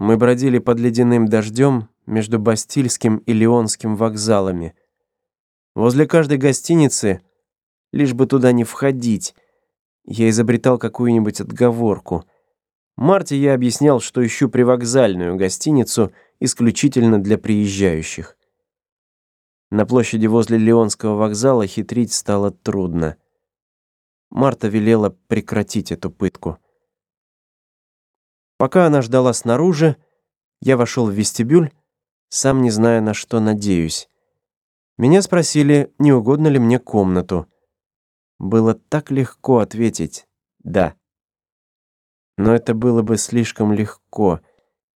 Мы бродили под ледяным дождем между Бастильским и Лионским вокзалами. Возле каждой гостиницы, лишь бы туда не входить, я изобретал какую-нибудь отговорку. Марте я объяснял, что ищу привокзальную гостиницу исключительно для приезжающих. На площади возле Лионского вокзала хитрить стало трудно. Марта велела прекратить эту пытку. Пока она ждала снаружи, я вошел в вестибюль, сам не зная, на что надеюсь. Меня спросили, не угодно ли мне комнату. Было так легко ответить «да». Но это было бы слишком легко,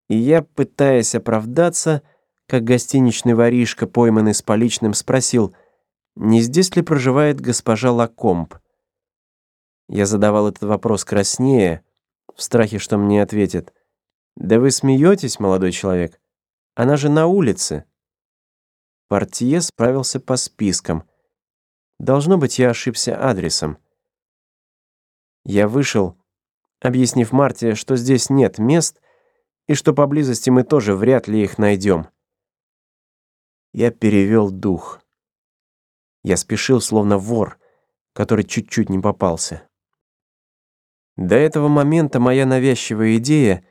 и я, пытаясь оправдаться, как гостиничный воришка, пойманный с поличным, спросил, не здесь ли проживает госпожа Лакомб. Я задавал этот вопрос краснее, в страхе, что мне ответят, «Да вы смеетесь, молодой человек? Она же на улице». Портье справился по спискам. Должно быть, я ошибся адресом. Я вышел, объяснив Марте, что здесь нет мест и что поблизости мы тоже вряд ли их найдем. Я перевел дух. Я спешил, словно вор, который чуть-чуть не попался. До этого момента моя навязчивая идея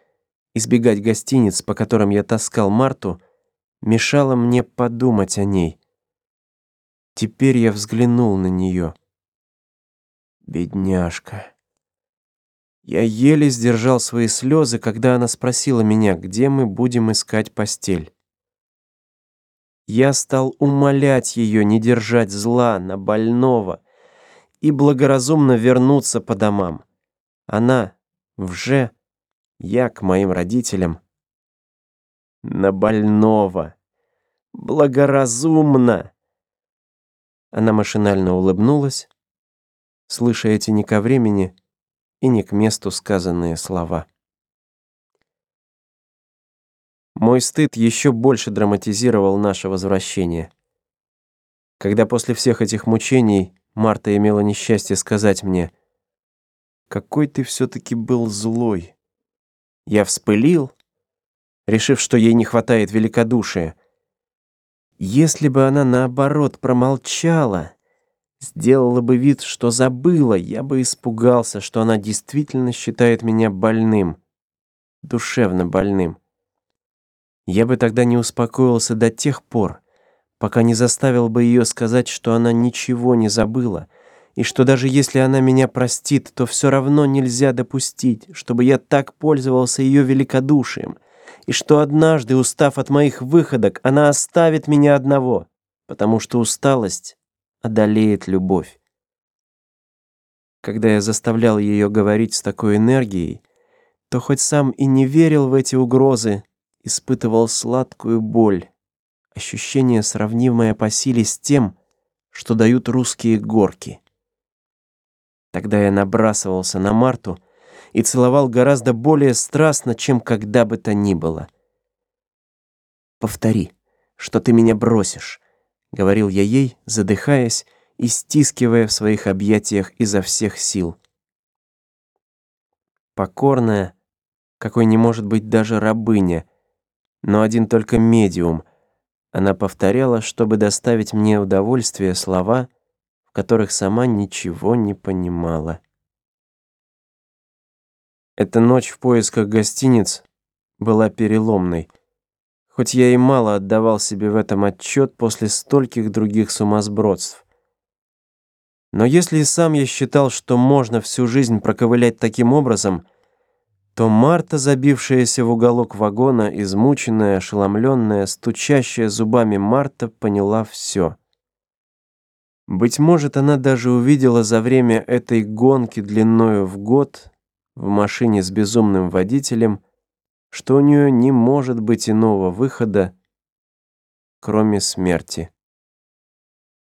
избегать гостиниц, по которым я таскал Марту, мешала мне подумать о ней. Теперь я взглянул на нее. Бедняжка. Я еле сдержал свои слезы, когда она спросила меня, где мы будем искать постель. Я стал умолять ее не держать зла на больного и благоразумно вернуться по домам. Она вже, я к моим родителям. На больного. Благоразумно. Она машинально улыбнулась, слыша эти не ко времени и не к месту сказанные слова. Мой стыд еще больше драматизировал наше возвращение. Когда после всех этих мучений Марта имела несчастье сказать мне — какой ты все-таки был злой. Я вспылил, решив, что ей не хватает великодушия. Если бы она, наоборот, промолчала, сделала бы вид, что забыла, я бы испугался, что она действительно считает меня больным, душевно больным. Я бы тогда не успокоился до тех пор, пока не заставил бы ее сказать, что она ничего не забыла — и что даже если она меня простит, то все равно нельзя допустить, чтобы я так пользовался ее великодушием, и что однажды, устав от моих выходок, она оставит меня одного, потому что усталость одолеет любовь. Когда я заставлял ее говорить с такой энергией, то хоть сам и не верил в эти угрозы, испытывал сладкую боль, ощущение, сравнимое по силе с тем, что дают русские горки. Тогда я набрасывался на Марту и целовал гораздо более страстно, чем когда бы то ни было. «Повтори, что ты меня бросишь», — говорил я ей, задыхаясь и стискивая в своих объятиях изо всех сил. Покорная, какой не может быть даже рабыня, но один только медиум. Она повторяла, чтобы доставить мне удовольствие, слова — в которых сама ничего не понимала. Эта ночь в поисках гостиниц была переломной. Хоть я и мало отдавал себе в этом отчет после стольких других сумасбродств. Но если и сам я считал, что можно всю жизнь проковылять таким образом, то Марта, забившаяся в уголок вагона, измученная, ошеломленная, стучащая зубами Марта, поняла все. Быть может, она даже увидела за время этой гонки длиною в год в машине с безумным водителем, что у нее не может быть иного выхода, кроме смерти.